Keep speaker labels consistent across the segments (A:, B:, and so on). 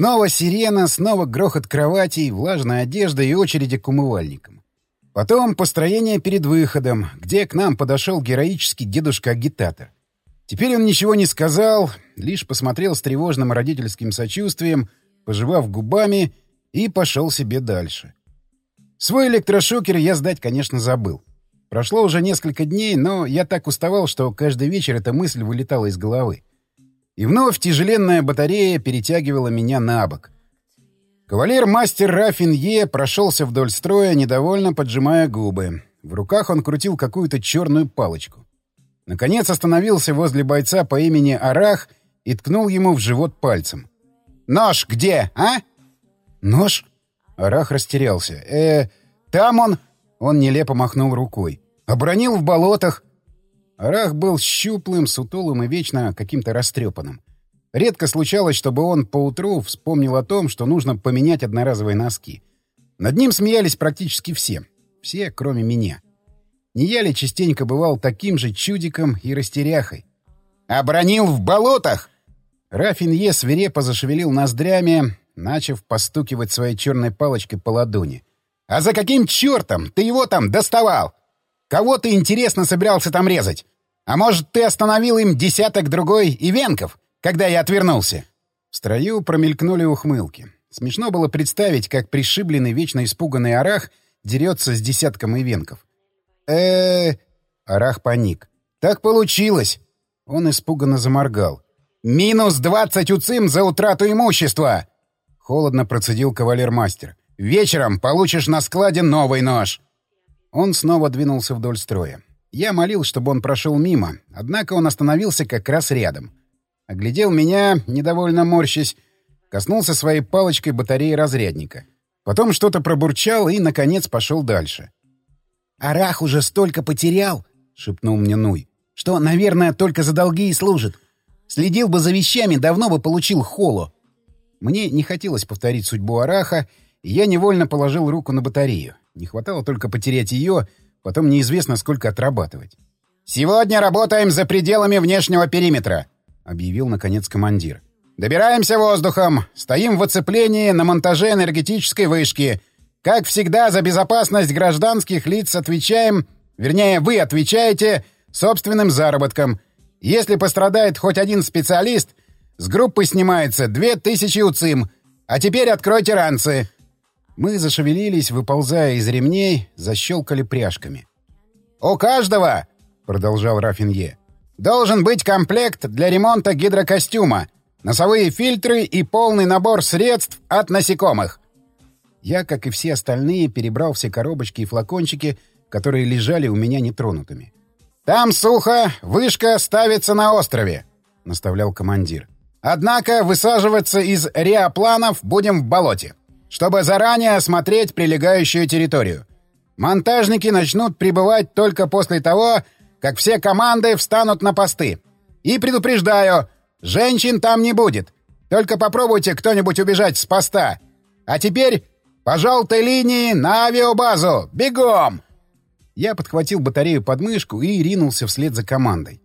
A: Снова сирена, снова грохот кроватей, влажная одежда и очереди к умывальникам. Потом построение перед выходом, где к нам подошел героический дедушка-агитатор. Теперь он ничего не сказал, лишь посмотрел с тревожным родительским сочувствием, пожевав губами, и пошел себе дальше. Свой электрошокер я сдать, конечно, забыл. Прошло уже несколько дней, но я так уставал, что каждый вечер эта мысль вылетала из головы. И вновь тяжеленная батарея перетягивала меня на бок. Кавалер-мастер Рафин Е прошелся вдоль строя, недовольно поджимая губы. В руках он крутил какую-то черную палочку. Наконец остановился возле бойца по имени Арах и ткнул ему в живот пальцем. «Нож где, а?» «Нож?» Арах растерялся. «Э, там он...» Он нелепо махнул рукой. «Обронил в болотах». Арах был щуплым, сутулым и вечно каким-то растрепанным. Редко случалось, чтобы он поутру вспомнил о том, что нужно поменять одноразовые носки. Над ним смеялись практически все. Все, кроме меня. Не я ли частенько бывал таким же чудиком и растеряхой? «Обронил в болотах!» Рафин Е свирепо зашевелил ноздрями, начав постукивать своей черной палочкой по ладони. «А за каким чертом ты его там доставал? Кого ты, интересно, собирался там резать? А может, ты остановил им десяток-другой ивенков?» когда я отвернулся. В строю промелькнули ухмылки. Смешно было представить, как пришибленный, вечно испуганный Арах дерется с десятком ивенков. э Арах паник. «Так получилось!» Он испуганно заморгал. «Минус двадцать уцим за утрату имущества!» Холодно процедил кавалер-мастер. «Вечером получишь на складе новый нож!» Он снова двинулся вдоль строя. Я молил, чтобы он прошел мимо, однако он остановился как раз рядом. Оглядел меня, недовольно морщась, коснулся своей палочкой батареи разрядника. Потом что-то пробурчал и, наконец, пошел дальше. «Арах уже столько потерял!» — шепнул мне Нуй. «Что, наверное, только за долги и служит. Следил бы за вещами, давно бы получил холо». Мне не хотелось повторить судьбу Араха, и я невольно положил руку на батарею. Не хватало только потерять ее, потом неизвестно, сколько отрабатывать. «Сегодня работаем за пределами внешнего периметра», — объявил, наконец, командир. «Добираемся воздухом. Стоим в оцеплении на монтаже энергетической вышки. Как всегда, за безопасность гражданских лиц отвечаем, вернее, вы отвечаете собственным заработком. Если пострадает хоть один специалист, с группы снимается две тысячи УЦИМ. А теперь откройте ранцы». Мы зашевелились, выползая из ремней, защелкали пряжками. «У каждого!» — продолжал Рафинье. Должен быть комплект для ремонта гидрокостюма, носовые фильтры и полный набор средств от насекомых. Я, как и все остальные, перебрал все коробочки и флакончики, которые лежали у меня нетронутыми. «Там сухо, вышка ставится на острове», — наставлял командир. «Однако высаживаться из реопланов будем в болоте, чтобы заранее осмотреть прилегающую территорию. Монтажники начнут прибывать только после того, как все команды встанут на посты. И предупреждаю, женщин там не будет. Только попробуйте кто-нибудь убежать с поста. А теперь по желтой линии на авиабазу. Бегом!» Я подхватил батарею под мышку и ринулся вслед за командой.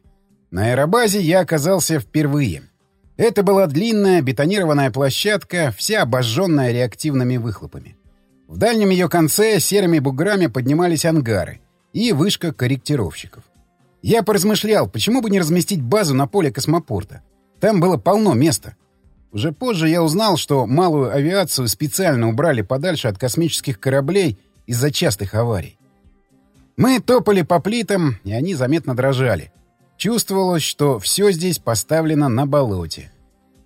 A: На аэробазе я оказался впервые. Это была длинная бетонированная площадка, вся обожженная реактивными выхлопами. В дальнем ее конце серыми буграми поднимались ангары и вышка корректировщиков. Я поразмышлял, почему бы не разместить базу на поле космопорта. Там было полно места. Уже позже я узнал, что малую авиацию специально убрали подальше от космических кораблей из-за частых аварий. Мы топали по плитам, и они заметно дрожали. Чувствовалось, что все здесь поставлено на болоте.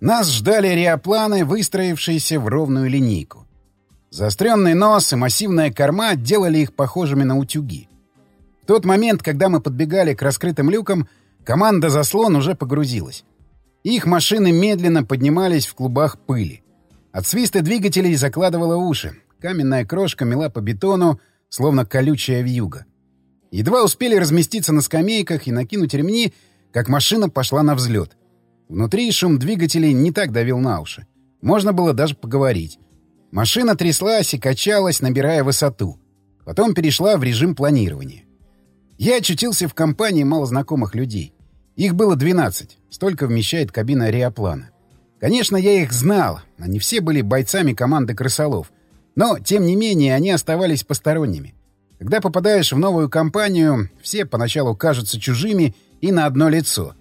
A: Нас ждали реопланы, выстроившиеся в ровную линейку. Заостренный нос и массивная корма делали их похожими на утюги тот момент, когда мы подбегали к раскрытым люкам, команда «Заслон» уже погрузилась. Их машины медленно поднимались в клубах пыли. От свиста двигателей закладывало уши. Каменная крошка мела по бетону, словно колючая вьюга. Едва успели разместиться на скамейках и накинуть ремни, как машина пошла на взлет. Внутри шум двигателей не так давил на уши. Можно было даже поговорить. Машина тряслась и качалась, набирая высоту. Потом перешла в режим планирования. Я очутился в компании малознакомых людей. Их было 12. Столько вмещает кабина реоплана. Конечно, я их знал, они все были бойцами команды крысолов. Но, тем не менее, они оставались посторонними. Когда попадаешь в новую компанию, все поначалу кажутся чужими и на одно лицо.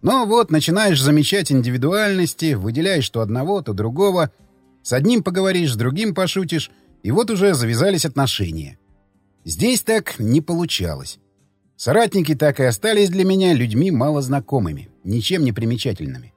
A: Но вот начинаешь замечать индивидуальности, выделяешь то одного, то другого. С одним поговоришь, с другим пошутишь, и вот уже завязались отношения. Здесь так не получалось. Соратники так и остались для меня людьми малознакомыми, ничем не примечательными.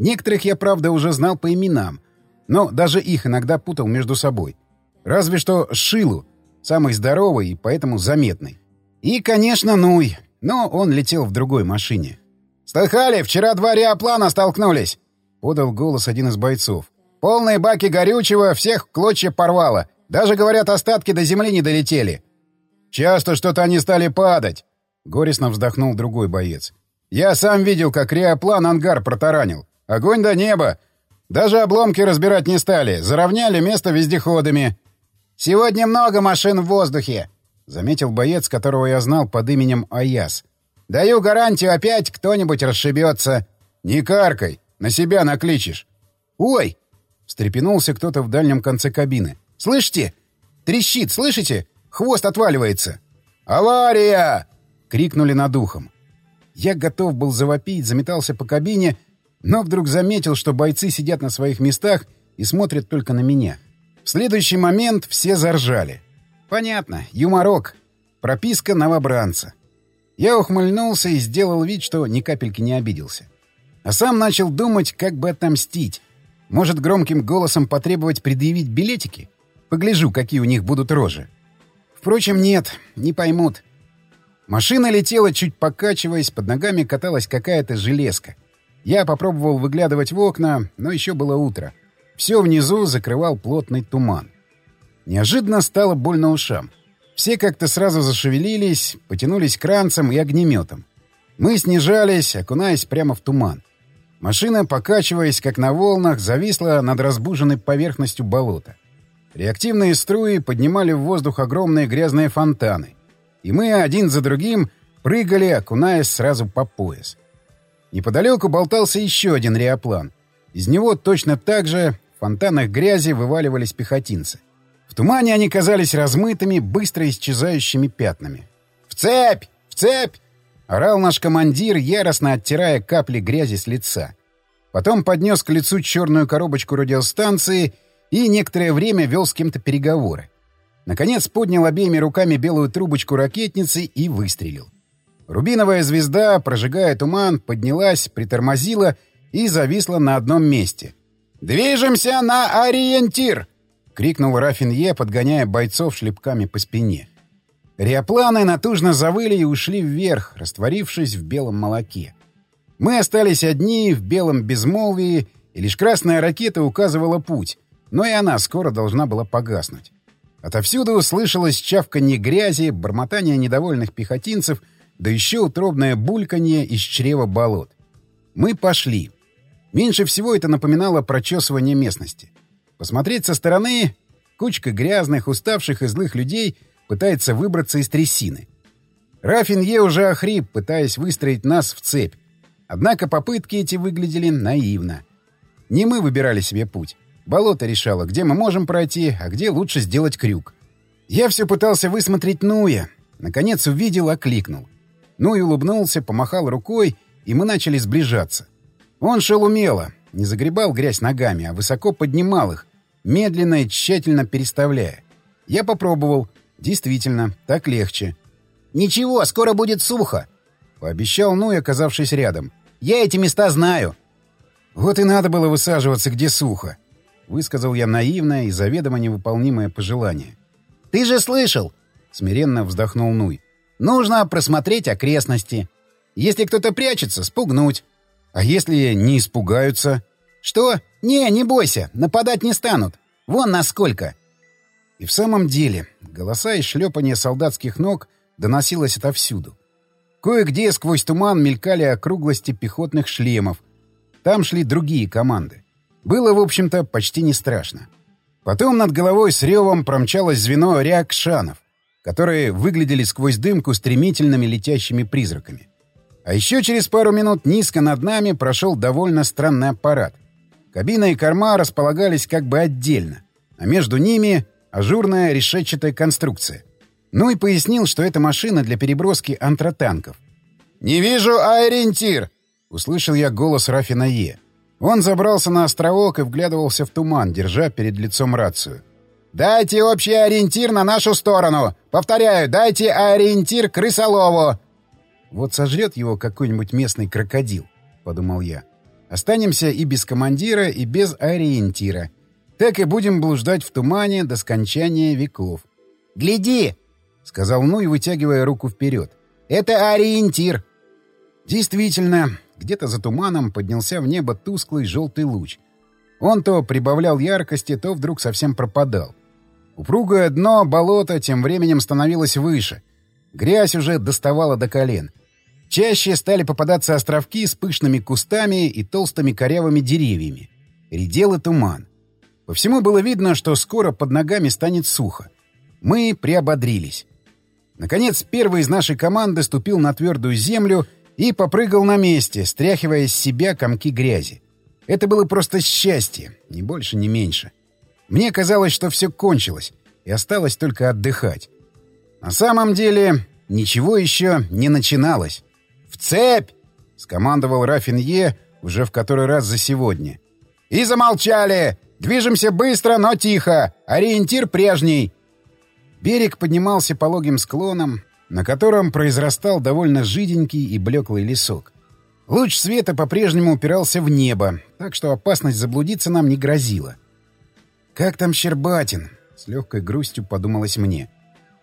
A: Некоторых я, правда, уже знал по именам, но даже их иногда путал между собой. Разве что Шилу, самый здоровый и поэтому заметный. И, конечно, Нуй, но он летел в другой машине. «Слыхали, вчера два реоплана столкнулись!» — подал голос один из бойцов. «Полные баки горючего, всех клочья порвало. Даже, говорят, остатки до земли не долетели». «Часто что-то они стали падать!» — горестно вздохнул другой боец. «Я сам видел, как реоплан ангар протаранил. Огонь до неба! Даже обломки разбирать не стали, заровняли место вездеходами». «Сегодня много машин в воздухе», — заметил боец, которого я знал под именем Аяс. «Даю гарантию, опять кто-нибудь расшибется». «Не каркай, на себя накличешь». «Ой!» — встрепенулся кто-то в дальнем конце кабины. «Слышите? Трещит, слышите? Хвост отваливается!» «Авария!» — крикнули над ухом. Я готов был завопить, заметался по кабине, но вдруг заметил, что бойцы сидят на своих местах и смотрят только на меня. В следующий момент все заржали. Понятно, юморок. Прописка новобранца. Я ухмыльнулся и сделал вид, что ни капельки не обиделся. А сам начал думать, как бы отомстить. Может, громким голосом потребовать предъявить билетики? Погляжу, какие у них будут рожи. Впрочем, нет, не поймут. Машина летела, чуть покачиваясь, под ногами каталась какая-то железка. Я попробовал выглядывать в окна, но еще было утро. Все внизу закрывал плотный туман. Неожиданно стало больно ушам. Все как-то сразу зашевелились, потянулись к и огнеметам. Мы снижались, окунаясь прямо в туман. Машина, покачиваясь, как на волнах, зависла над разбуженной поверхностью болота. Реактивные струи поднимали в воздух огромные грязные фонтаны. И мы один за другим прыгали, окунаясь сразу по пояс. Неподалеку болтался еще один реоплан. Из него точно так же фонтанах грязи вываливались пехотинцы. В тумане они казались размытыми, быстро исчезающими пятнами. «В цепь! В цепь!» — орал наш командир, яростно оттирая капли грязи с лица. Потом поднес к лицу черную коробочку радиостанции и некоторое время вел с кем-то переговоры. Наконец поднял обеими руками белую трубочку ракетницы и выстрелил. Рубиновая звезда, прожигая туман, поднялась, притормозила и зависла на одном месте. «Движемся на ориентир!» — крикнул Рафинье, подгоняя бойцов шлепками по спине. Реопланы натужно завыли и ушли вверх, растворившись в белом молоке. Мы остались одни в белом безмолвии, и лишь красная ракета указывала путь, но и она скоро должна была погаснуть. Отовсюду услышалось чавканье грязи, бормотание недовольных пехотинцев, да еще утробное бульканье из чрева болот. Мы пошли. Меньше всего это напоминало прочесывание местности. Посмотреть со стороны — кучка грязных, уставших и злых людей пытается выбраться из трясины. Рафинье уже охрип, пытаясь выстроить нас в цепь. Однако попытки эти выглядели наивно. Не мы выбирали себе путь. Болото решало, где мы можем пройти, а где лучше сделать крюк. Я все пытался высмотреть Нуя. Наконец увидел, окликнул. Нуй улыбнулся, помахал рукой, и мы начали сближаться. Он шел умело, не загребал грязь ногами, а высоко поднимал их, медленно и тщательно переставляя. Я попробовал. Действительно, так легче. «Ничего, скоро будет сухо», — пообещал Нуй, оказавшись рядом. «Я эти места знаю». Вот и надо было высаживаться, где сухо. — высказал я наивное и заведомо невыполнимое пожелание. «Ты же слышал!» — смиренно вздохнул Нуй. «Нужно просмотреть окрестности. Если кто-то прячется, спугнуть. А если не испугаются?» «Что? Не, не бойся, нападать не станут. Вон насколько!» И в самом деле голоса и шлепание солдатских ног доносилось отовсюду. Кое-где сквозь туман мелькали округлости пехотных шлемов. Там шли другие команды. Было, в общем-то, почти не страшно. Потом над головой с ревом промчалось звено реакшанов, которые выглядели сквозь дымку стремительными летящими призраками. А еще через пару минут низко над нами прошел довольно странный аппарат. Кабина и корма располагались как бы отдельно, а между ними — ажурная решетчатая конструкция. Ну и пояснил, что это машина для переброски антротанков. «Не вижу ориентир!» — услышал я голос Рафина Е. Он забрался на островок и вглядывался в туман, держа перед лицом рацию. «Дайте общий ориентир на нашу сторону! Повторяю, дайте ориентир крысолову!» «Вот сожрет его какой-нибудь местный крокодил», — подумал я. «Останемся и без командира, и без ориентира. Так и будем блуждать в тумане до скончания веков». «Гляди!» — сказал Нуй, вытягивая руку вперед. «Это ориентир!» Действительно, где-то за туманом поднялся в небо тусклый желтый луч. Он то прибавлял яркости, то вдруг совсем пропадал. Упругое дно болота тем временем становилось выше. Грязь уже доставала до колен. Чаще стали попадаться островки с пышными кустами и толстыми корявыми деревьями. Редел и туман. По всему было видно, что скоро под ногами станет сухо. Мы приободрились. Наконец, первый из нашей команды ступил на твердую землю и попрыгал на месте, стряхивая с себя комки грязи. Это было просто счастье, ни больше, ни меньше. Мне казалось, что все кончилось, и осталось только отдыхать. На самом деле, ничего еще не начиналось. «В цепь!» — скомандовал Рафин Е уже в который раз за сегодня. «И замолчали! Движемся быстро, но тихо! Ориентир прежний!» Берег поднимался пологим склоном, на котором произрастал довольно жиденький и блеклый лесок. Луч света по-прежнему упирался в небо, так что опасность заблудиться нам не грозила. «Как там Щербатин?» — с легкой грустью подумалось мне.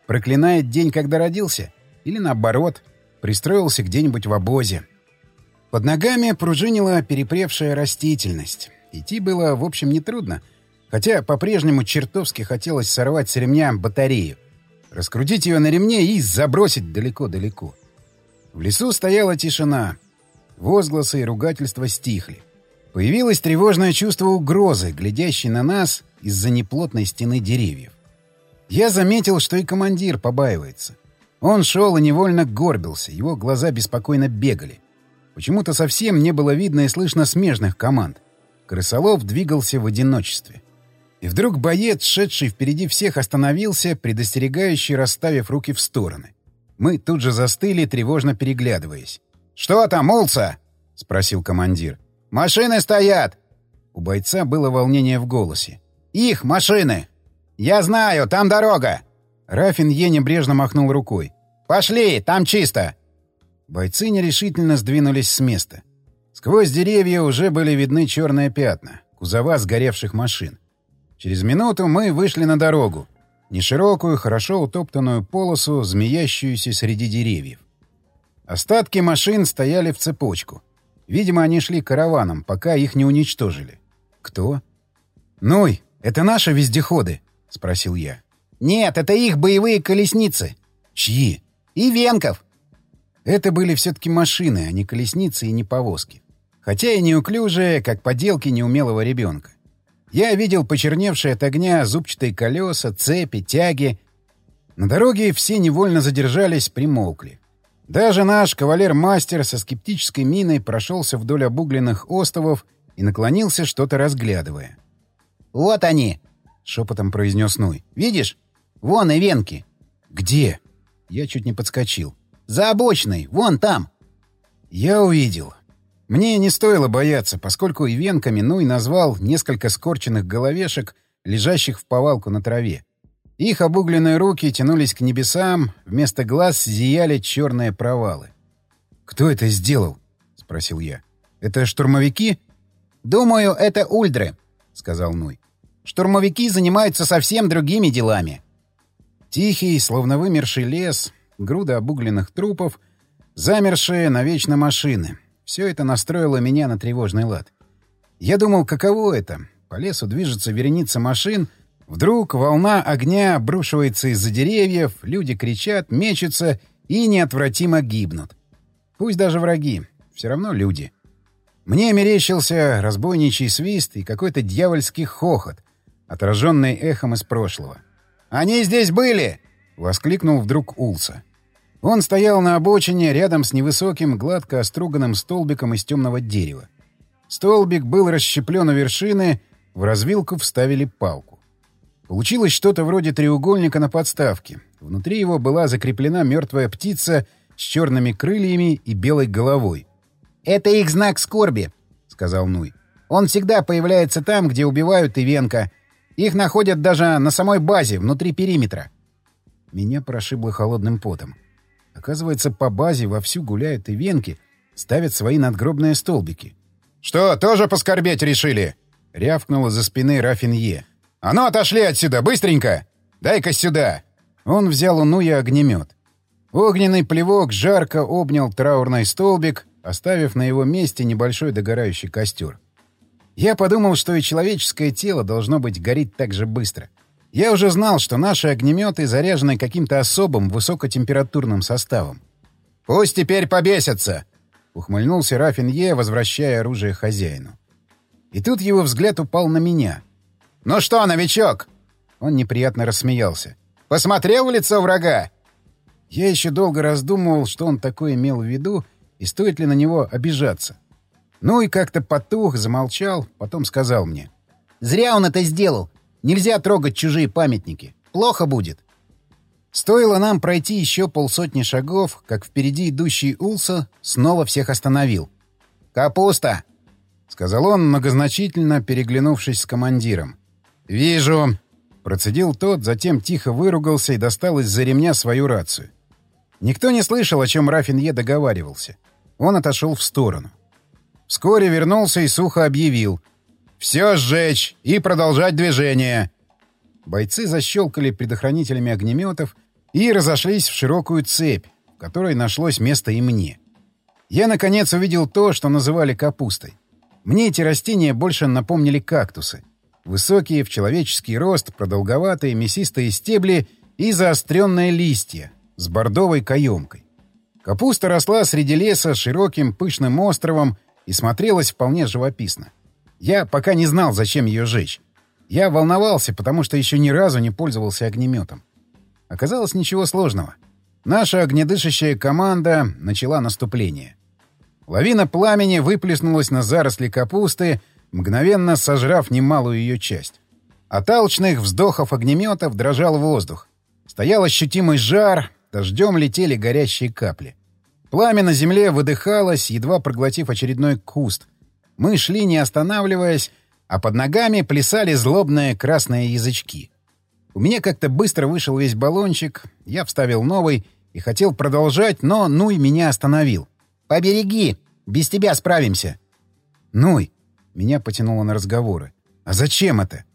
A: «Проклинает день, когда родился? Или наоборот, пристроился где-нибудь в обозе?» Под ногами пружинила перепревшая растительность. Идти было, в общем, нетрудно — Хотя по-прежнему чертовски хотелось сорвать с ремня батарею, раскрутить ее на ремне и забросить далеко-далеко. В лесу стояла тишина. Возгласы и ругательства стихли. Появилось тревожное чувство угрозы, глядящей на нас из-за неплотной стены деревьев. Я заметил, что и командир побаивается. Он шел и невольно горбился, его глаза беспокойно бегали. Почему-то совсем не было видно и слышно смежных команд. Крысолов двигался в одиночестве. И вдруг боец, шедший впереди всех, остановился, предостерегающий, расставив руки в стороны. Мы тут же застыли, тревожно переглядываясь. «Что там, Улса?» — спросил командир. «Машины стоят!» У бойца было волнение в голосе. «Их машины!» «Я знаю, там дорога!» Рафин Е небрежно махнул рукой. «Пошли, там чисто!» Бойцы нерешительно сдвинулись с места. Сквозь деревья уже были видны черные пятна, кузова сгоревших машин. Через минуту мы вышли на дорогу. Неширокую, хорошо утоптанную полосу, змеящуюся среди деревьев. Остатки машин стояли в цепочку. Видимо, они шли караваном, пока их не уничтожили. Кто? «Ной, это наши вездеходы?» — спросил я. «Нет, это их боевые колесницы». «Чьи?» «И Венков». Это были все-таки машины, а не колесницы и не повозки. Хотя и неуклюжие, как поделки неумелого ребенка. Я видел почерневшие от огня зубчатые колеса, цепи, тяги. На дороге все невольно задержались, примолкли. Даже наш кавалер-мастер со скептической миной прошелся вдоль обугленных остовов и наклонился, что-то разглядывая. «Вот они!» — шепотом произнес Нуй. «Видишь? Вон и венки!» «Где?» Я чуть не подскочил. «За обочиной! Вон там!» Я увидел. Мне не стоило бояться, поскольку ивенками Нуй назвал несколько скорченных головешек, лежащих в повалку на траве. Их обугленные руки тянулись к небесам, вместо глаз зияли черные провалы. «Кто это сделал?» — спросил я. «Это штурмовики?» «Думаю, это ульдры», — сказал Нуй. «Штурмовики занимаются совсем другими делами». Тихий, словно вымерший лес, груда обугленных трупов, замершие навечно машины, все это настроило меня на тревожный лад. Я думал, каково это? По лесу движется вереница машин, вдруг волна огня обрушивается из-за деревьев, люди кричат, мечутся и неотвратимо гибнут. Пусть даже враги, все равно люди. Мне мерещился разбойничий свист и какой-то дьявольский хохот, отраженный эхом из прошлого. «Они здесь были!» — воскликнул вдруг Улса. Он стоял на обочине рядом с невысоким, гладко оструганным столбиком из темного дерева. Столбик был расщеплен у вершины, в развилку вставили палку. Получилось что-то вроде треугольника на подставке. Внутри его была закреплена мертвая птица с черными крыльями и белой головой.
B: «Это их знак скорби», — сказал Нуй. «Он всегда появляется там, где убивают Ивенка. Их находят даже на самой базе, внутри периметра».
A: Меня прошибло холодным потом. Оказывается, по базе вовсю гуляют Ивенки, ставят свои надгробные столбики. «Что, тоже поскорбеть решили?» — рявкнула за спины Рафинье. «А ну, отошли отсюда, быстренько! Дай-ка сюда!» Он взял у Нуя огнемет. Огненный плевок жарко обнял траурный столбик, оставив на его месте небольшой догорающий костер. Я подумал, что и человеческое тело должно быть гореть так же быстро. Я уже знал, что наши огнеметы заряжены каким-то особым высокотемпературным составом. «Пусть теперь побесятся!» — ухмыльнулся Рафинье, возвращая оружие хозяину. И тут его взгляд упал на меня. «Ну что, новичок?» Он неприятно рассмеялся. «Посмотрел в лицо врага?» Я еще долго раздумывал, что он такое имел в виду, и стоит ли на него обижаться. Ну и как-то потух, замолчал, потом сказал мне.
B: «Зря он это сделал. Нельзя трогать чужие памятники. Плохо будет».
A: Стоило нам пройти еще полсотни шагов, как впереди идущий Улса снова всех остановил.
B: «Капуста!»
A: — сказал он, многозначительно переглянувшись с командиром. «Вижу!» — процедил тот, затем тихо выругался и достал из-за ремня свою рацию. Никто не слышал, о чем Рафинье договаривался. Он отошел в сторону. Вскоре вернулся и сухо объявил. «Все сжечь и продолжать движение!» Бойцы защелкали предохранителями огнеметов и разошлись в широкую цепь, в которой нашлось место и мне. Я, наконец, увидел то, что называли капустой. Мне эти растения больше напомнили кактусы. Высокие, в человеческий рост, продолговатые, мясистые стебли и заостренные листья с бордовой каемкой. Капуста росла среди леса широким пышным островом и смотрелась вполне живописно. Я пока не знал, зачем ее жечь. Я волновался, потому что еще ни разу не пользовался огнеметом. Оказалось, ничего сложного. Наша огнедышащая команда начала наступление. Лавина пламени выплеснулась на заросли капусты, мгновенно сожрав немалую ее часть. От алчных вздохов огнеметов дрожал воздух. Стоял ощутимый жар, Дождем летели горящие капли. Пламя на земле выдыхалось, едва проглотив очередной куст. Мы шли, не останавливаясь, а под ногами плясали злобные красные язычки. У меня как-то быстро вышел весь баллончик, я вставил новый и хотел продолжать, но Нуй меня остановил.
B: «Побереги! Без тебя справимся!»
A: «Нуй!» — меня потянуло на разговоры. «А зачем это?»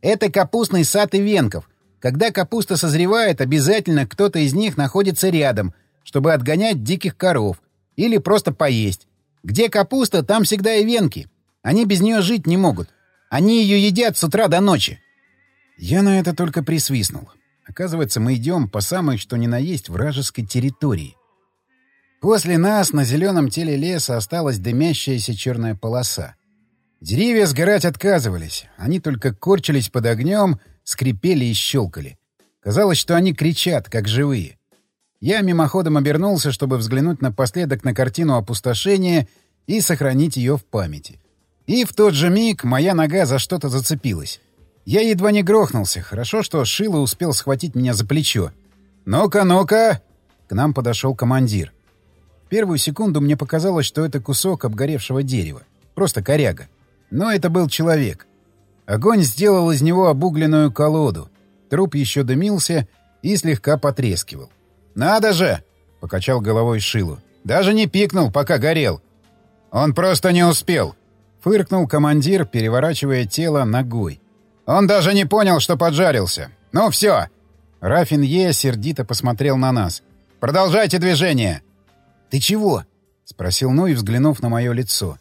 B: «Это капустный сад и венков. Когда капуста созревает, обязательно кто-то из них находится рядом, чтобы отгонять диких коров. Или просто поесть. Где капуста, там всегда и венки. Они без нее жить не могут. Они ее едят с утра до ночи.
A: Я на это только присвистнул. Оказывается, мы идем по самой что ни на есть вражеской территории. После нас на зеленом теле леса осталась дымящаяся черная полоса. Деревья сгорать отказывались. Они только корчились под огнем скрипели и щелкали. Казалось, что они кричат, как живые. Я мимоходом обернулся, чтобы взглянуть напоследок на картину опустошения и сохранить ее в памяти. И в тот же миг моя нога за что-то зацепилась. Я едва не грохнулся. Хорошо, что Шило успел схватить меня за плечо. «Ну-ка, ну-ка!» К нам подошел командир. В первую секунду мне показалось, что это кусок обгоревшего дерева. Просто коряга. Но это был человек. Огонь сделал из него обугленную колоду. Труп еще дымился и слегка потрескивал. «Надо же!» — покачал головой Шилу. «Даже не пикнул, пока горел». «Он просто не успел!» — фыркнул командир, переворачивая тело ногой. «Он даже не понял, что поджарился. Ну все!» Рафин Е сердито посмотрел на нас. «Продолжайте движение!» «Ты чего?» — спросил Нуй, взглянув на мое лицо.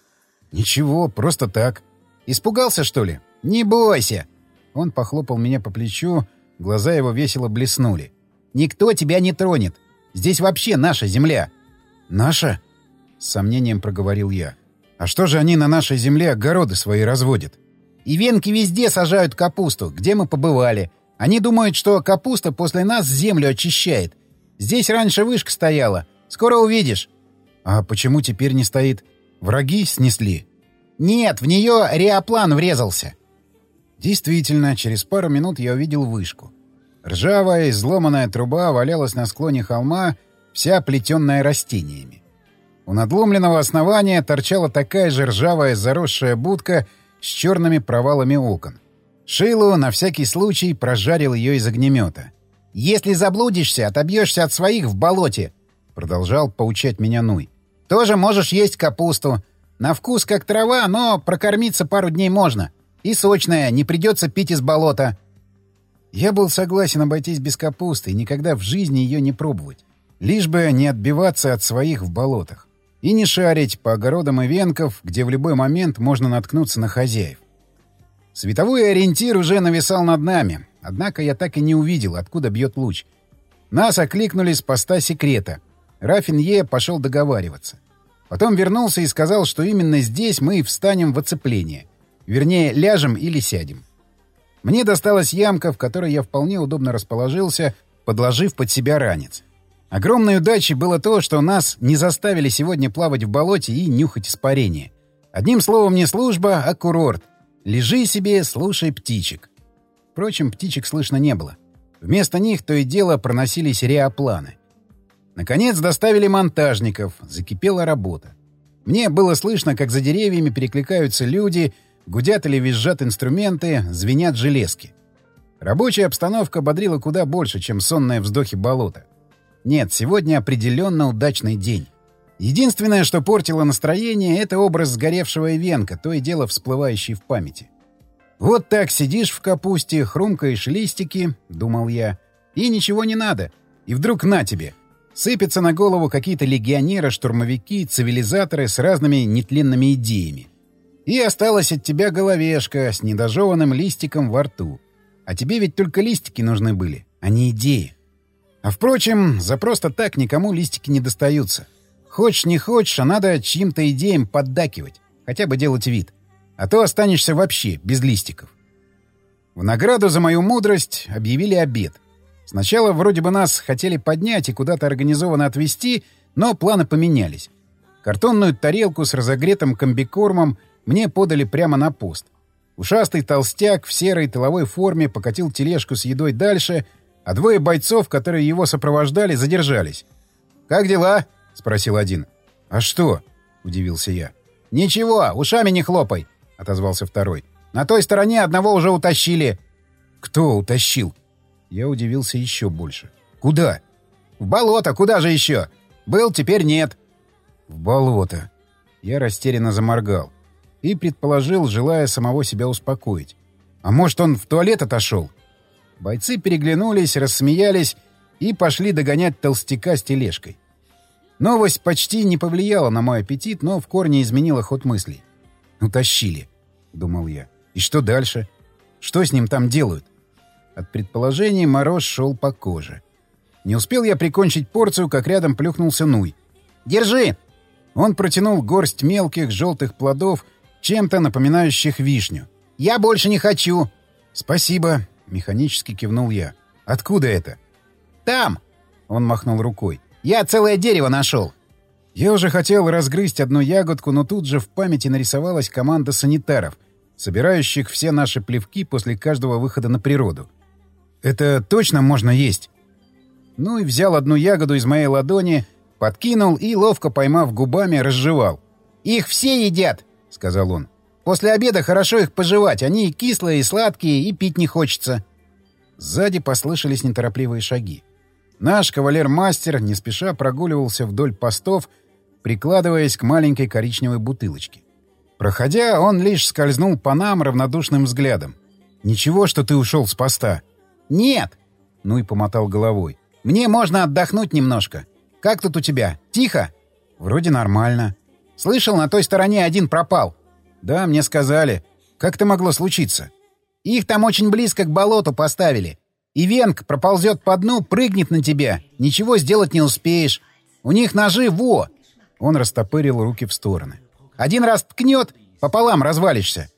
A: «Ничего, просто так. Испугался, что ли?» «Не бойся!» Он похлопал меня по плечу, глаза его весело блеснули. «Никто тебя не тронет. Здесь вообще наша земля». «Наша?» — с сомнением проговорил я. «А что же они на нашей земле огороды свои разводят?» «И венки везде сажают капусту, где мы побывали. Они думают, что капуста после нас землю очищает. Здесь раньше вышка стояла. Скоро увидишь». «А почему теперь не стоит? Враги снесли?»
B: Нет, в нее реоплан врезался.
A: Действительно, через пару минут я увидел вышку. Ржавая, изломанная труба валялась на склоне холма, вся плетенная растениями. У надломленного основания торчала такая же ржавая заросшая будка с черными провалами окон. Шилу на всякий случай прожарил ее из огнемета.
B: «Если заблудишься, отобьешься от своих в болоте», — продолжал поучать меня Нуй. «Тоже можешь есть капусту. На вкус как трава, но прокормиться пару дней можно. И сочная, не придется пить из болота».
A: Я был согласен обойтись без капусты и никогда в жизни ее не пробовать. Лишь бы не отбиваться от своих в болотах. И не шарить по огородам и венков, где в любой момент можно наткнуться на хозяев. Световой ориентир уже нависал над нами, однако я так и не увидел, откуда бьет луч. Нас окликнули с поста секрета. Рафин Е пошел договариваться. Потом вернулся и сказал, что именно здесь мы и встанем в оцепление. Вернее, ляжем или сядем. Мне досталась ямка, в которой я вполне удобно расположился, подложив под себя ранец. Огромной удачей было то, что нас не заставили сегодня плавать в болоте и нюхать испарение. Одним словом, не служба, а курорт. Лежи себе, слушай птичек. Впрочем, птичек слышно не было. Вместо них то и дело проносились реопланы. Наконец доставили монтажников, закипела работа. Мне было слышно, как за деревьями перекликаются люди, гудят или визжат инструменты, звенят железки. Рабочая обстановка бодрила куда больше, чем сонные вздохи болота. Нет, сегодня определенно удачный день. Единственное, что портило настроение, это образ сгоревшего венка, то и дело всплывающий в памяти. Вот так сидишь в капусте, хрумкаешь листики, — думал я, — и ничего не надо. И вдруг на тебе. Сыпятся на голову какие-то легионеры, штурмовики, цивилизаторы с разными нетленными идеями. И осталась от тебя головешка с недожеванным листиком во рту. А тебе ведь только листики нужны были, а не идеи. А впрочем, за просто так никому листики не достаются. Хочешь не хочешь, а надо чьим-то идеям поддакивать. Хотя бы делать вид. А то останешься вообще без листиков. В награду за мою мудрость объявили обед. Сначала вроде бы нас хотели поднять и куда-то организованно отвезти, но планы поменялись. Картонную тарелку с разогретым комбикормом мне подали прямо на пост. Ушастый толстяк в серой тыловой форме покатил тележку с едой дальше — а двое бойцов, которые его сопровождали, задержались. «Как дела?» — спросил один. «А что?» — удивился я. «Ничего, ушами не хлопай», — отозвался второй. «На той стороне одного уже утащили». «Кто утащил?» Я удивился еще больше. «Куда?» «В болото, куда же еще? Был, теперь нет». «В болото». Я растерянно заморгал и предположил, желая самого себя успокоить. «А может, он в туалет отошел?» Бойцы переглянулись, рассмеялись и пошли догонять толстяка с тележкой. Новость почти не повлияла на мой аппетит, но в корне изменила ход мыслей. «Утащили», — думал я. «И что дальше? Что с ним там делают?» От предположений мороз шел по коже. Не успел я прикончить порцию, как рядом плюхнулся Нуй. «Держи!» Он протянул горсть мелких желтых плодов, чем-то напоминающих вишню. «Я больше не хочу!» «Спасибо!» Механически кивнул я. «Откуда это?» «Там!» — он махнул рукой. «Я целое дерево нашел!» Я уже хотел разгрызть одну ягодку, но тут же в памяти нарисовалась команда санитаров, собирающих все наши плевки после каждого выхода на природу. «Это точно можно есть?» Ну и взял одну ягоду из моей ладони, подкинул и, ловко поймав губами, разжевал. «Их все едят!» — сказал он. После обеда хорошо их пожевать, они кислые и сладкие, и пить не хочется. Сзади послышались неторопливые шаги. Наш кавалер-мастер не спеша прогуливался вдоль постов, прикладываясь к маленькой коричневой бутылочке. Проходя, он лишь скользнул по нам равнодушным взглядом. «Ничего, что ты ушел с поста?» «Нет!» — ну и помотал головой. «Мне можно отдохнуть немножко. Как тут у тебя? Тихо?» «Вроде нормально. Слышал, на той стороне один пропал. «Да, мне сказали. Как это могло случиться?» «Их там очень близко к болоту поставили. И венг проползет по дну, прыгнет на тебя. Ничего сделать не успеешь. У них ножи во!» Он растопырил руки в стороны. «Один раз ткнет, пополам развалишься».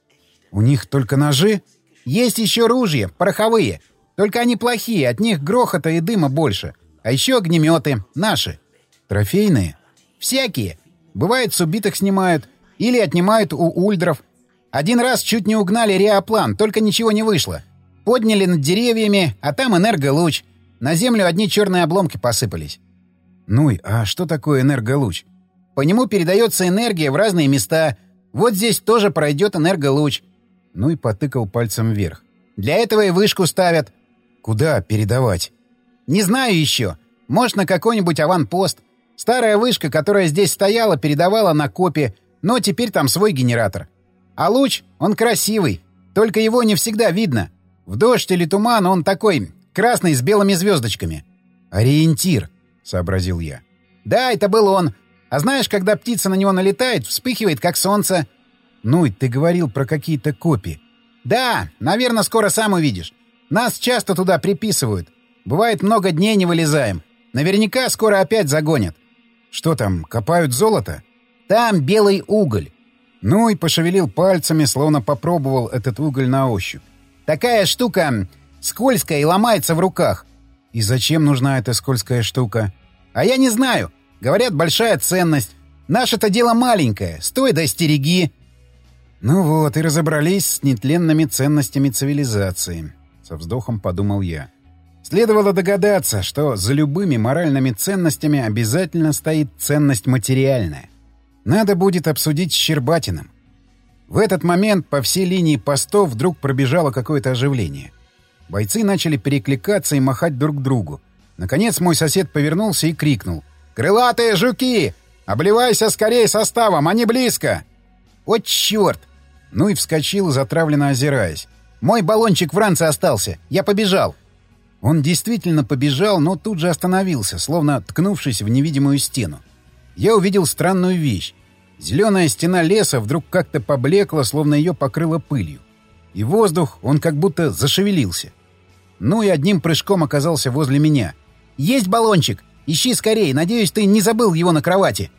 A: «У них только ножи?» «Есть еще ружья, пороховые. Только они плохие, от них грохота и дыма больше. А еще огнеметы, наши». «Трофейные?» «Всякие. Бывает, с убитых снимают.
B: Или отнимают у ульдров. Один раз чуть не угнали реоплан, только ничего не вышло. Подняли над деревьями, а там энерголуч. На землю одни черные обломки посыпались.
A: Ну, а что такое энерголуч?
B: По нему передается энергия в разные места. Вот здесь тоже пройдет энерголуч.
A: Ну и потыкал пальцем вверх.
B: Для этого и вышку ставят.
A: Куда передавать?
B: Не знаю еще. Может, на какой-нибудь аванпост. Старая вышка, которая здесь стояла, передавала на копе, но теперь там свой генератор. А луч, он красивый, только его не всегда видно. В дождь или туман он такой, красный с белыми звездочками.
A: «Ориентир», — сообразил я.
B: «Да, это был он. А знаешь, когда птица на него налетает, вспыхивает, как солнце».
A: «Ну, ты говорил про какие-то копии».
B: «Да, наверное, скоро сам увидишь. Нас часто туда приписывают. Бывает, много дней не вылезаем. Наверняка скоро опять загонят.
A: Что там, копают золото?
B: Там белый уголь.
A: Ну и пошевелил пальцами, словно попробовал этот уголь на ощупь.
B: Такая штука скользкая и ломается в руках.
A: И зачем нужна эта скользкая штука?
B: А я не знаю. Говорят, большая ценность. Наше-то дело маленькое. Стой да стереги.
A: Ну вот, и разобрались с нетленными ценностями цивилизации. Со вздохом подумал я. Следовало догадаться, что за любыми моральными ценностями обязательно стоит ценность материальная. Надо будет обсудить с Щербатиным. В этот момент по всей линии постов вдруг пробежало какое-то оживление. Бойцы начали перекликаться и махать друг другу. Наконец мой сосед повернулся и крикнул. «Крылатые жуки! Обливайся скорее составом, они близко!»
B: «О, черт!»
A: Ну и вскочил, затравленно озираясь.
B: «Мой баллончик в ранце остался! Я побежал!»
A: Он действительно побежал, но тут же остановился, словно ткнувшись в невидимую стену. Я увидел странную вещь. Зеленая стена леса вдруг как-то поблекла, словно ее покрыла пылью. И воздух, он как будто зашевелился. Ну и одним прыжком оказался возле меня.
B: «Есть баллончик! Ищи скорее! Надеюсь, ты не забыл его на кровати!»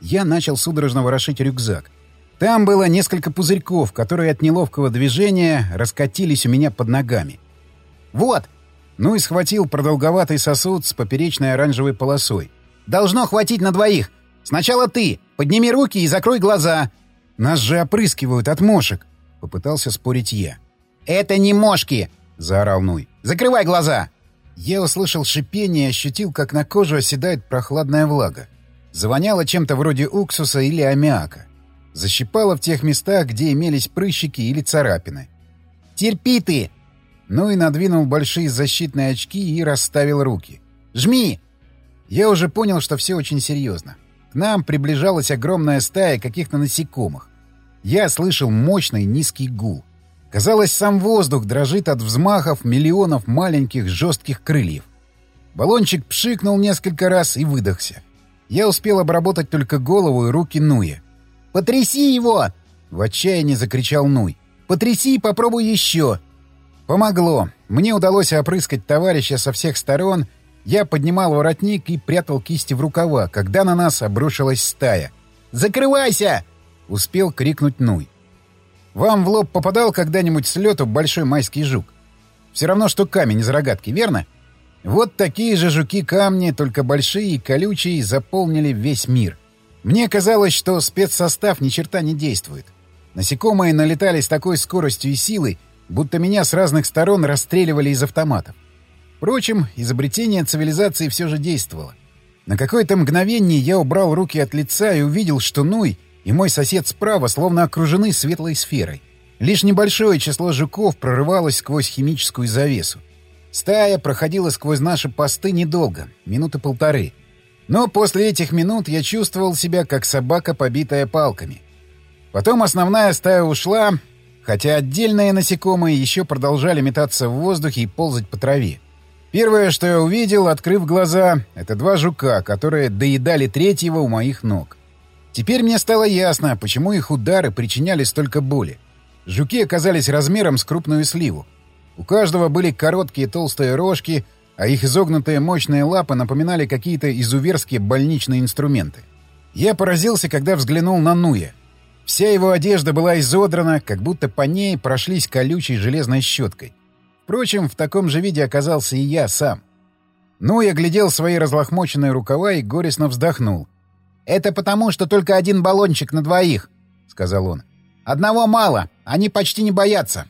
A: Я начал судорожно ворошить рюкзак. Там было несколько пузырьков, которые от неловкого движения раскатились у меня под ногами.
B: «Вот!
A: Ну и схватил продолговатый сосуд с поперечной оранжевой полосой.
B: «Должно хватить на двоих! Сначала ты! Подними руки и закрой глаза!»
A: «Нас же опрыскивают от мошек!» — попытался спорить я.
B: «Это не мошки!»
A: — заорал Нуй.
B: «Закрывай глаза!»
A: Я услышал шипение и ощутил, как на кожу оседает прохладная влага. Завоняло чем-то вроде уксуса или аммиака. Защипало в тех местах, где имелись прыщики или царапины.
B: «Терпи ты!»
A: Ну и надвинул большие защитные очки и расставил руки.
B: «Жми!»
A: Я уже понял, что все очень серьезно. К нам приближалась огромная стая каких-то насекомых. Я слышал мощный низкий гул. Казалось, сам воздух дрожит от взмахов миллионов маленьких жестких крыльев. Баллончик пшикнул несколько раз и выдохся. Я успел обработать только голову и руки Нуя.
B: «Потряси его!»
A: — в отчаянии закричал Нуй.
B: «Потряси и попробуй еще!»
A: Помогло. Мне удалось опрыскать товарища со всех сторон. Я поднимал воротник и прятал кисти в рукава, когда на нас обрушилась стая.
B: «Закрывайся!»
A: — успел крикнуть Нуй. «Вам в лоб попадал когда-нибудь с лету большой майский жук? Все равно, что камень из рогатки, верно? Вот такие же жуки-камни, только большие и колючие, заполнили весь мир. Мне казалось, что спецсостав ни черта не действует. Насекомые налетали с такой скоростью и силой, будто меня с разных сторон расстреливали из автоматов. Впрочем, изобретение цивилизации все же действовало. На какое-то мгновение я убрал руки от лица и увидел, что Нуй и мой сосед справа словно окружены светлой сферой. Лишь небольшое число жуков прорывалось сквозь химическую завесу. Стая проходила сквозь наши посты недолго, минуты полторы. Но после этих минут я чувствовал себя как собака, побитая палками. Потом основная стая ушла, хотя отдельные насекомые еще продолжали метаться в воздухе и ползать по траве. Первое, что я увидел, открыв глаза, — это два жука, которые доедали третьего у моих ног. Теперь мне стало ясно, почему их удары причиняли столько боли. Жуки оказались размером с крупную сливу. У каждого были короткие толстые рожки, а их изогнутые мощные лапы напоминали какие-то изуверские больничные инструменты. Я поразился, когда взглянул на Нуя. Вся его одежда была изодрана, как будто по ней прошлись колючей железной щеткой. Впрочем, в таком же виде оказался и я сам. Ну, я глядел свои разлохмоченные рукава и горестно вздохнул.
B: «Это потому, что только один баллончик на двоих». сказал он. «Одного мало. Они почти не боятся».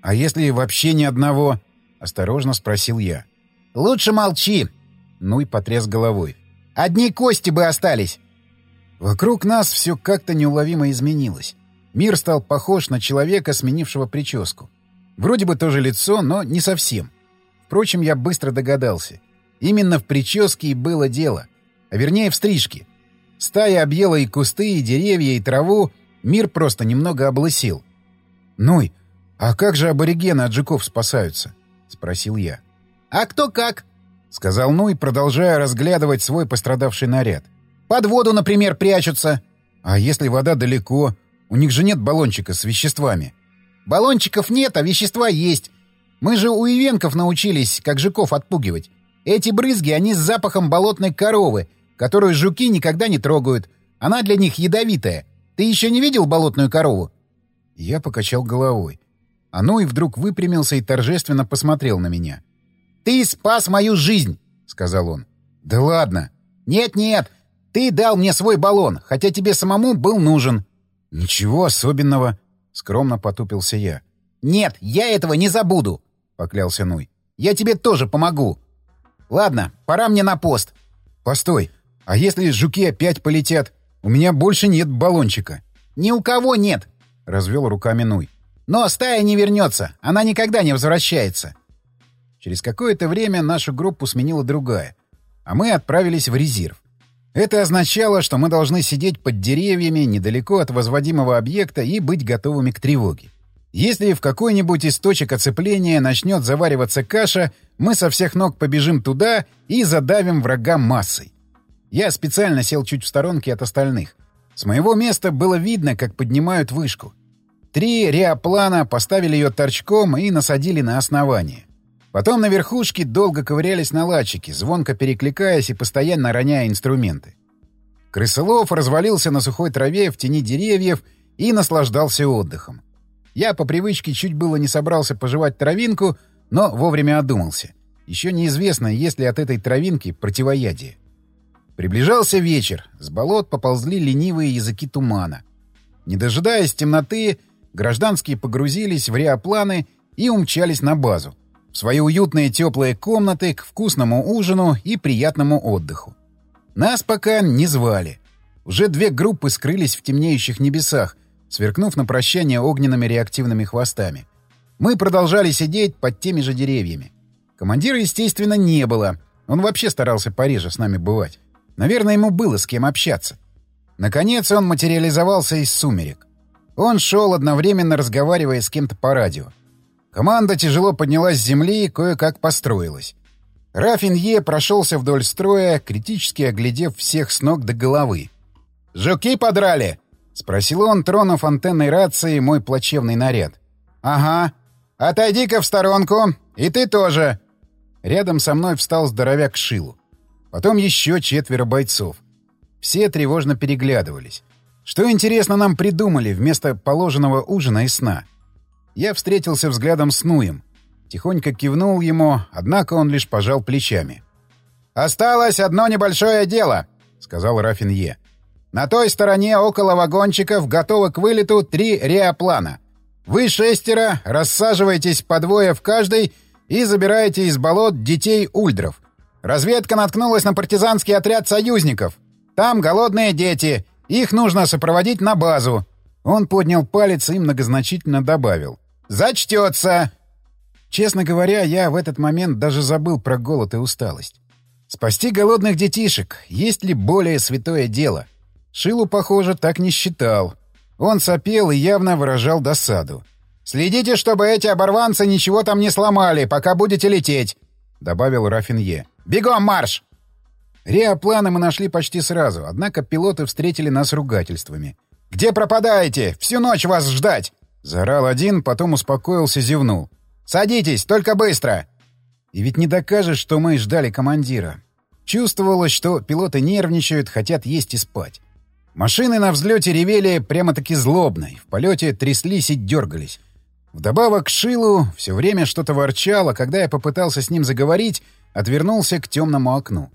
A: «А если вообще ни одного?» — осторожно спросил я.
B: «Лучше молчи!» — Нуй потряс головой. «Одни кости бы остались!»
A: Вокруг нас все как-то неуловимо изменилось. Мир стал похож на человека, сменившего прическу. Вроде бы тоже лицо, но не совсем. Впрочем, я быстро догадался. Именно в прическе и было дело. А вернее, в стрижке. Стая объела и кусты, и деревья, и траву. Мир просто немного облысил. «Ной, а как же аборигены от жуков спасаются?» — спросил я.
B: «А кто как?»
A: — сказал Нуй, продолжая разглядывать свой пострадавший наряд.
B: «Под воду, например, прячутся».
A: «А если вода далеко? У них же нет баллончика с веществами».
B: «Баллончиков нет, а вещества есть. Мы же у ивенков научились, как жуков отпугивать. Эти брызги, они с запахом болотной коровы, которую жуки никогда не трогают. Она для них ядовитая. Ты еще не видел болотную корову?»
A: Я покачал головой. А Нуй вдруг выпрямился и торжественно посмотрел на меня.
B: «Ты спас мою жизнь!» — сказал он.
A: «Да ладно!»
B: «Нет-нет! Ты дал мне свой баллон, хотя тебе самому был нужен».
A: «Ничего особенного», — скромно потупился я.
B: «Нет, я этого не забуду», — поклялся Нуй. «Я тебе тоже помогу. Ладно, пора мне на пост».
A: «Постой, а если жуки опять полетят? У меня больше нет баллончика».
B: «Ни у кого нет», —
A: развел руками Нуй.
B: «Но стая не вернется, она никогда не возвращается».
A: Через какое-то время нашу группу сменила другая, а мы отправились в резерв. Это означало, что мы должны сидеть под деревьями недалеко от возводимого объекта и быть готовыми к тревоге. Если в какой-нибудь из точек оцепления начнет завариваться каша, мы со всех ног побежим туда и задавим врага массой. Я специально сел чуть в сторонке от остальных. С моего места было видно, как поднимают вышку. Три реоплана поставили ее торчком и насадили на основание. Потом на верхушке долго ковырялись наладчики, звонко перекликаясь и постоянно роняя инструменты. Крысолов развалился на сухой траве в тени деревьев и наслаждался отдыхом. Я по привычке чуть было не собрался пожевать травинку, но вовремя одумался. Еще неизвестно, есть ли от этой травинки противоядие. Приближался вечер, с болот поползли ленивые языки тумана. Не дожидаясь темноты, гражданские погрузились в реопланы и умчались на базу свои уютные теплые комнаты к вкусному ужину и приятному отдыху. Нас пока не звали. Уже две группы скрылись в темнеющих небесах, сверкнув на прощание огненными реактивными хвостами. Мы продолжали сидеть под теми же деревьями. Командира, естественно, не было. Он вообще старался пореже с нами бывать. Наверное, ему было с кем общаться. Наконец он материализовался из сумерек. Он шел, одновременно разговаривая с кем-то по радио. Команда тяжело поднялась с земли и кое-как построилась. Рафин Е прошелся вдоль строя, критически оглядев всех с ног до головы. «Жуки подрали?» — спросил он, тронув антенной рации мой плачевный наряд. «Ага. Отойди-ка в сторонку. И ты тоже». Рядом со мной встал здоровяк Шилу. Потом еще четверо бойцов. Все тревожно переглядывались. Что, интересно, нам придумали вместо положенного ужина и сна? — я встретился взглядом с Нуем. Тихонько кивнул ему, однако он лишь пожал плечами. «Осталось одно небольшое дело», — сказал Рафин Е. «На той стороне около вагончиков готовы к вылету три реоплана. Вы шестеро рассаживаетесь по двое в каждой и забираете из болот детей ульдров. Разведка наткнулась на партизанский отряд союзников. Там голодные дети. Их нужно сопроводить на базу». Он поднял палец и многозначительно добавил. Зачтется!» Честно говоря, я в этот момент даже забыл про голод и усталость. Спасти голодных детишек — есть ли более святое дело? Шилу, похоже, так не считал. Он сопел и явно выражал досаду. «Следите, чтобы эти оборванцы ничего там не сломали, пока будете лететь», — добавил Рафинье. «Бегом марш!» Реопланы мы нашли почти сразу, однако пилоты встретили нас ругательствами. «Где пропадаете? Всю ночь вас ждать!» Заорал один, потом успокоился, зевнул. «Садитесь, только быстро!» И ведь не докажешь, что мы ждали командира. Чувствовалось, что пилоты нервничают, хотят есть и спать. Машины на взлете ревели прямо-таки злобно, в полете тряслись и дергались. Вдобавок к Шилу все время что-то ворчало, когда я попытался с ним заговорить, отвернулся к темному окну.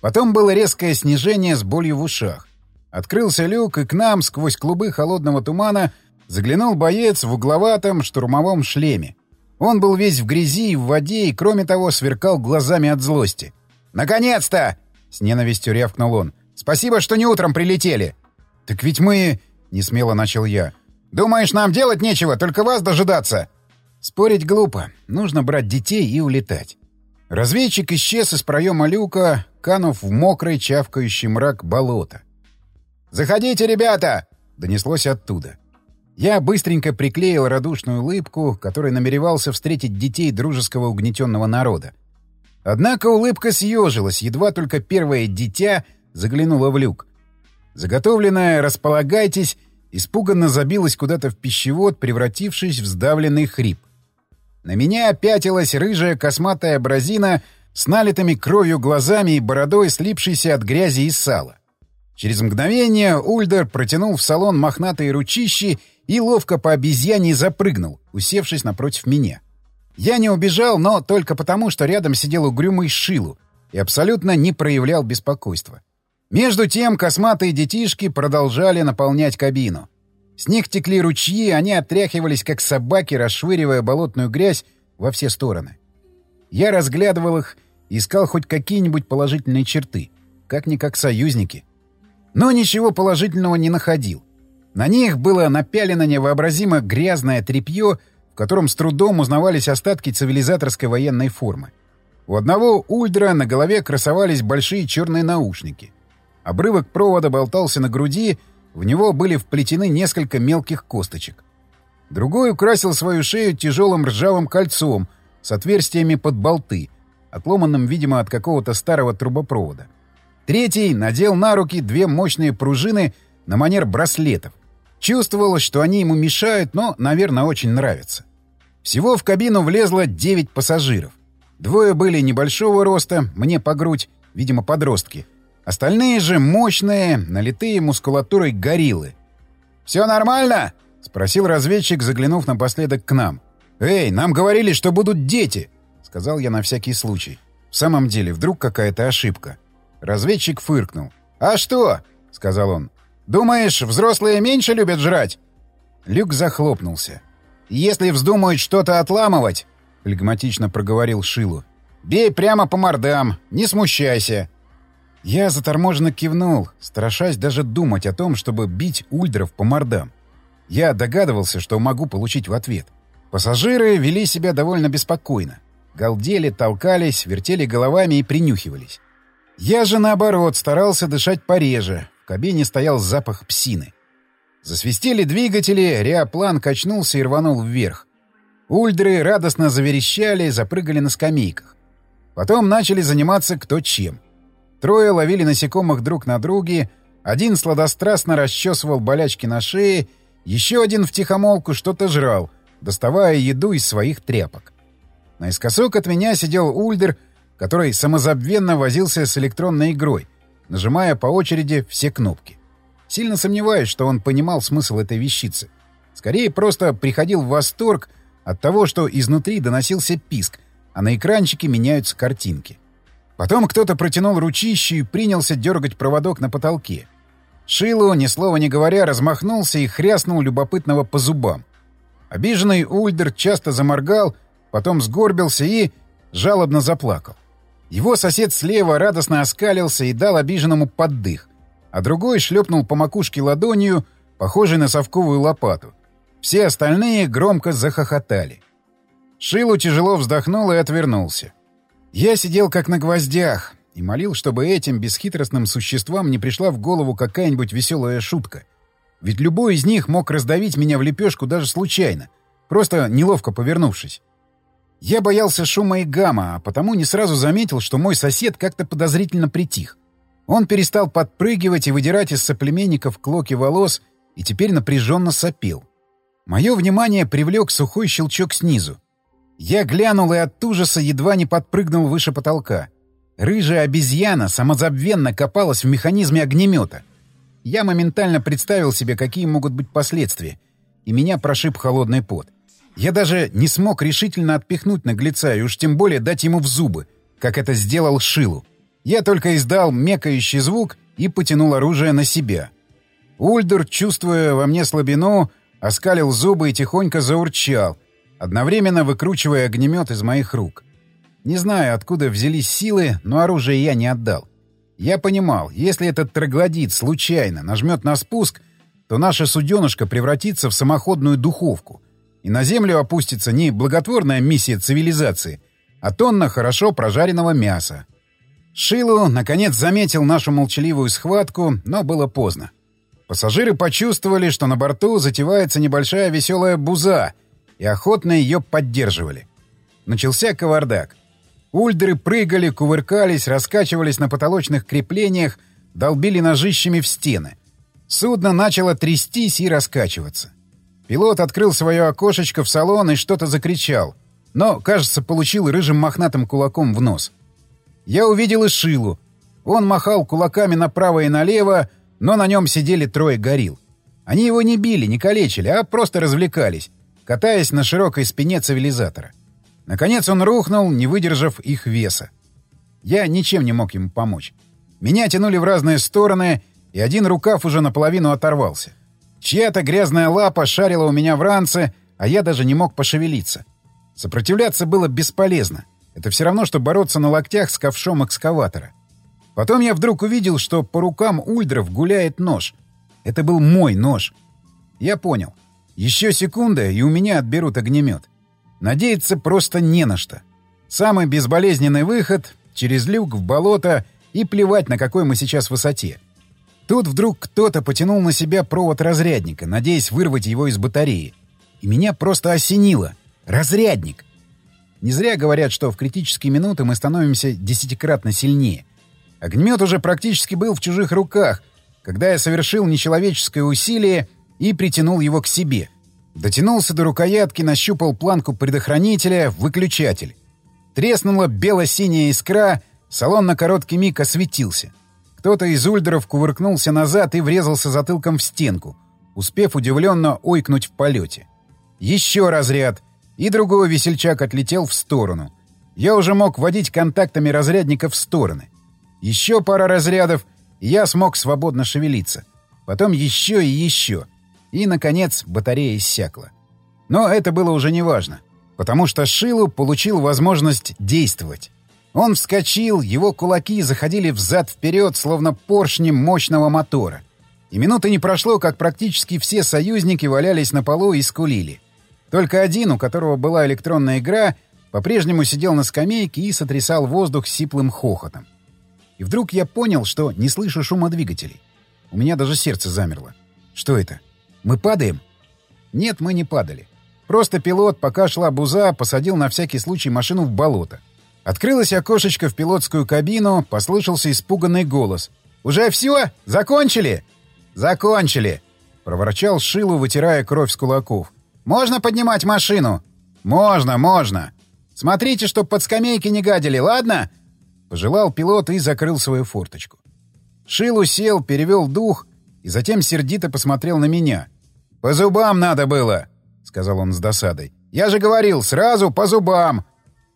A: Потом было резкое снижение с болью в ушах. Открылся люк, и к нам сквозь клубы холодного тумана заглянул боец в угловатом штурмовом шлеме. Он был весь в грязи и в воде, и, кроме того, сверкал глазами от злости. «Наконец-то!» — с ненавистью рявкнул он. «Спасибо, что не утром прилетели!» «Так ведь мы...» — несмело начал я. «Думаешь, нам делать нечего, только вас дожидаться?» Спорить глупо. Нужно брать детей и улетать. Разведчик исчез из проема люка, канув в мокрый чавкающий мрак болота. «Заходите, ребята!» — донеслось оттуда. Я быстренько приклеил радушную улыбку, которой намеревался встретить детей дружеского угнетенного народа. Однако улыбка съежилась, едва только первое дитя заглянуло в люк. Заготовленное «располагайтесь» испуганно забилось куда-то в пищевод, превратившись в сдавленный хрип. На меня пятилась рыжая косматая бразина с налитыми кровью глазами и бородой, слипшейся от грязи и сала. Через мгновение Ульдер протянул в салон мохнатые ручищи и ловко по обезьяне запрыгнул, усевшись напротив меня. Я не убежал, но только потому, что рядом сидел угрюмый Шилу и абсолютно не проявлял беспокойства. Между тем косматые детишки продолжали наполнять кабину. С них текли ручьи, они отряхивались, как собаки, расшвыривая болотную грязь во все стороны. Я разглядывал их искал хоть какие-нибудь положительные черты, как-никак союзники. Но ничего положительного не находил. На них было напялено невообразимо грязное тряпье, в котором с трудом узнавались остатки цивилизаторской военной формы. У одного ульдра на голове красовались большие черные наушники. Обрывок провода болтался на груди, в него были вплетены несколько мелких косточек. Другой украсил свою шею тяжелым ржавым кольцом с отверстиями под болты, отломанным, видимо, от какого-то старого трубопровода. Третий надел на руки две мощные пружины на манер браслетов. Чувствовалось, что они ему мешают, но, наверное, очень нравятся. Всего в кабину влезло девять пассажиров. Двое были небольшого роста, мне по грудь, видимо, подростки. Остальные же мощные, налитые мускулатурой гориллы. «Все нормально?» — спросил разведчик, заглянув напоследок к нам. «Эй, нам говорили, что будут дети!» — сказал я на всякий случай. В самом деле, вдруг какая-то ошибка. Разведчик фыркнул. «А что?» — сказал он. «Думаешь, взрослые меньше любят жрать?» Люк захлопнулся. «Если вздумают что-то отламывать», — флегматично проговорил Шилу, — «бей прямо по мордам, не смущайся». Я заторможенно кивнул, страшась даже думать о том, чтобы бить ульдров по мордам. Я догадывался, что могу получить в ответ. Пассажиры вели себя довольно беспокойно. Галдели, толкались, вертели головами и принюхивались. Я же, наоборот, старался дышать пореже. В кабине стоял запах псины. Засвистели двигатели, реоплан качнулся и рванул вверх. Ульдры радостно заверещали, запрыгали на скамейках. Потом начали заниматься кто чем. Трое ловили насекомых друг на друге, один сладострастно расчесывал болячки на шее, еще один втихомолку что-то жрал, доставая еду из своих тряпок. Наискосок от меня сидел Ульдер который самозабвенно возился с электронной игрой, нажимая по очереди все кнопки. Сильно сомневаюсь, что он понимал смысл этой вещицы. Скорее, просто приходил в восторг от того, что изнутри доносился писк, а на экранчике меняются картинки. Потом кто-то протянул ручище и принялся дергать проводок на потолке. Шилу, ни слова не говоря, размахнулся и хряснул любопытного по зубам. Обиженный Ульдер часто заморгал, потом сгорбился и жалобно заплакал. Его сосед слева радостно оскалился и дал обиженному поддых, а другой шлепнул по макушке ладонью, похожей на совковую лопату. Все остальные громко захохотали. Шилу тяжело вздохнул и отвернулся. Я сидел как на гвоздях и молил, чтобы этим бесхитростным существам не пришла в голову какая-нибудь веселая шутка. Ведь любой из них мог раздавить меня в лепешку даже случайно, просто неловко повернувшись. Я боялся шума и гамма, а потому не сразу заметил, что мой сосед как-то подозрительно притих. Он перестал подпрыгивать и выдирать из соплеменников клоки волос и теперь напряженно сопел. Мое внимание привлек сухой щелчок снизу. Я глянул и от ужаса едва не подпрыгнул выше потолка. Рыжая обезьяна самозабвенно копалась в механизме огнемета. Я моментально представил себе, какие могут быть последствия, и меня прошиб холодный пот. Я даже не смог решительно отпихнуть наглеца и уж тем более дать ему в зубы, как это сделал Шилу. Я только издал мекающий звук и потянул оружие на себя. Ульдер, чувствуя во мне слабину, оскалил зубы и тихонько заурчал, одновременно выкручивая огнемет из моих рук. Не знаю, откуда взялись силы, но оружие я не отдал. Я понимал, если этот троглодит случайно нажмет на спуск, то наша суденышка превратится в самоходную духовку, и на Землю опустится не благотворная миссия цивилизации, а тонна хорошо прожаренного мяса. Шилу, наконец, заметил нашу молчаливую схватку, но было поздно. Пассажиры почувствовали, что на борту затевается небольшая веселая буза, и охотно ее поддерживали. Начался кавардак. Ульдеры прыгали, кувыркались, раскачивались на потолочных креплениях, долбили ножищами в стены. Судно начало трястись и раскачиваться. Пилот открыл свое окошечко в салон и что-то закричал, но, кажется, получил рыжим мохнатым кулаком в нос. Я увидел и Шилу. Он махал кулаками направо и налево, но на нем сидели трое горил. Они его не били, не калечили, а просто развлекались, катаясь на широкой спине цивилизатора. Наконец он рухнул, не выдержав их веса. Я ничем не мог ему помочь. Меня тянули в разные стороны, и один рукав уже наполовину оторвался. Чья-то грязная лапа шарила у меня в ранце, а я даже не мог пошевелиться. Сопротивляться было бесполезно. Это все равно, что бороться на локтях с ковшом экскаватора. Потом я вдруг увидел, что по рукам ульдров гуляет нож. Это был мой нож. Я понял. Еще секунда, и у меня отберут огнемет. Надеяться просто не на что. Самый безболезненный выход — через люк в болото и плевать, на какой мы сейчас высоте. Тут вдруг кто-то потянул на себя провод разрядника, надеясь вырвать его из батареи. И меня просто осенило. Разрядник! Не зря говорят, что в критические минуты мы становимся десятикратно сильнее. Огнемет уже практически был в чужих руках, когда я совершил нечеловеческое усилие и притянул его к себе. Дотянулся до рукоятки, нащупал планку предохранителя, выключатель. Треснула бело-синяя искра, салон на короткий миг осветился. Кто-то из ульдеров кувыркнулся назад и врезался затылком в стенку, успев удивленно ойкнуть в полете. Еще разряд, и другой весельчак отлетел в сторону. Я уже мог водить контактами разрядника в стороны. Еще пара разрядов, и я смог свободно шевелиться. Потом еще и еще. И, наконец, батарея иссякла. Но это было уже неважно, потому что Шилу получил возможность действовать. Он вскочил, его кулаки заходили взад-вперед, словно поршни мощного мотора. И минуты не прошло, как практически все союзники валялись на полу и скулили. Только один, у которого была электронная игра, по-прежнему сидел на скамейке и сотрясал воздух сиплым хохотом. И вдруг я понял, что не слышу шума двигателей. У меня даже сердце замерло. Что это? Мы падаем? Нет, мы не падали. Просто пилот, пока шла буза, посадил на всякий случай машину в болото. Открылось окошечко в пилотскую кабину, послышался испуганный голос. «Уже все? Закончили?» «Закончили!» — проворчал Шилу, вытирая кровь с кулаков. «Можно поднимать машину?» «Можно, можно!» «Смотрите, чтоб под скамейки не гадили, ладно?» Пожелал пилот и закрыл свою форточку. Шилу сел, перевел дух и затем сердито посмотрел на меня. «По зубам надо было!» — сказал он с досадой. «Я же говорил, сразу по зубам!»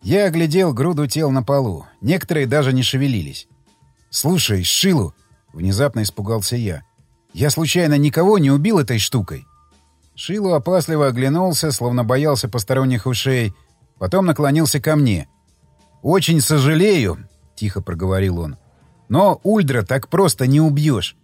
A: Я оглядел груду тел на полу. Некоторые даже не шевелились. «Слушай, Шилу!» — внезапно испугался я. «Я случайно никого не убил этой штукой?» Шилу опасливо оглянулся, словно боялся посторонних ушей, потом наклонился ко мне. «Очень сожалею», — тихо проговорил он. «Но Ульдра так просто не убьешь.